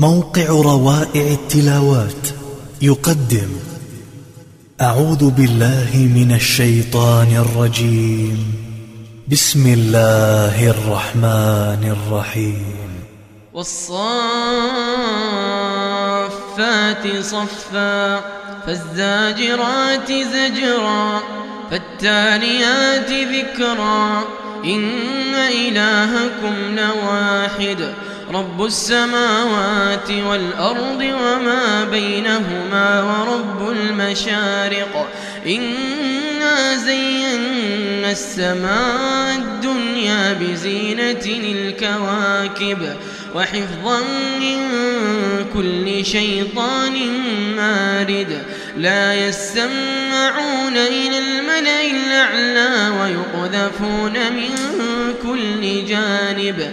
موقع روائع التلاوات يقدم أعوذ بالله من الشيطان الرجيم بسم الله الرحمن الرحيم والصافات صفا فالزاجرات زجرا فالتاليات ذكرا إن إلهكم لواحد رب السماوات والأرض وما بينهما ورب المشارق. إنا زينا السماء الدنيا بزينة الكواكب وحفظا من كل شيطان مارد. لا يسمعون إلى الملأ الأعلى ويقذفون من كل جانب.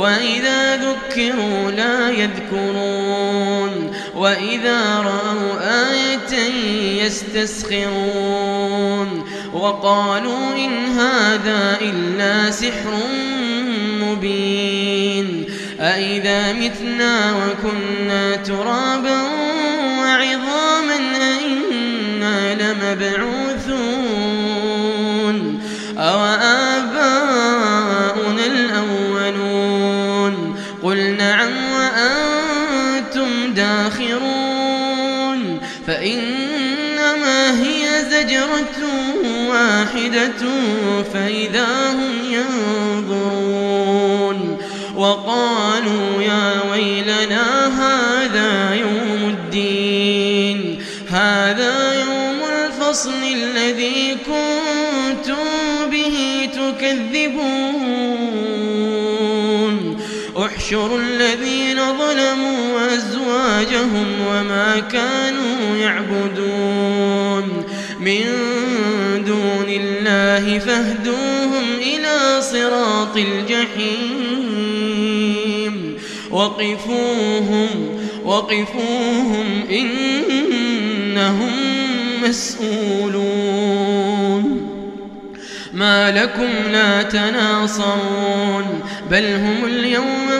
وإذا ذكروا لا يذكرون وإذا رأوا آية يستسخرون وقالوا إن هذا إلا سحر مبين أئذا متنا وكنا ترابا وعظاما أئنا لمبعوثون أو آباؤنا واحدة فإذا هم ينظرون وقالوا يا ويلنا هذا يوم الدين هذا يوم الفصل الذي كنتم به تكذبون احشروا الذين ظلموا وأزواجهم وما كانوا يعبدون من دون الله فاهدوهم إلى صراط الجحيم. وقفوهم وقفوهم إنهم مسؤولون. ما لكم لا تناصرون بل هم اليوم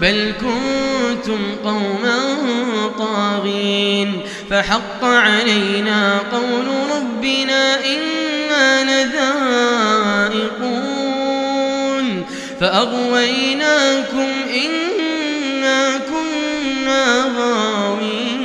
بل كنتم قوما طاغين. فحق علينا قول ربنا إنا لذائقون. فأغويناكم إنا كنا غاوين.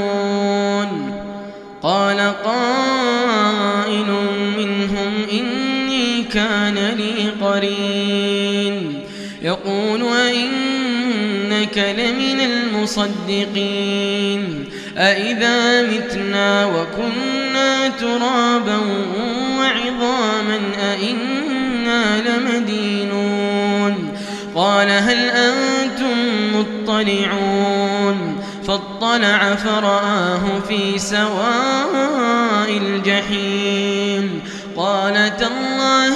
قرين يقول أئنك لمن المصدقين. أئذا متنا وكنا ترابا وعظاما أئنا لمدينون. قال هل أنتم مطلعون؟ فاطلع فرآه في سواء الجحيم. قال تالله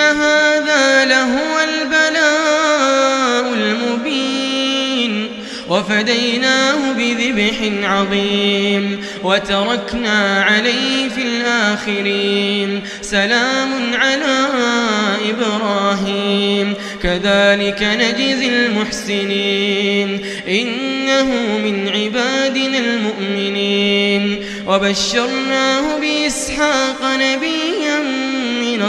هذا لهو البلاء المبين. وفديناه بذبح عظيم وتركنا عليه في الآخرين. سلام على إبراهيم. كذلك نجزي المحسنين. إنه من عبادنا المؤمنين. وبشرناه بإسحاق نبيا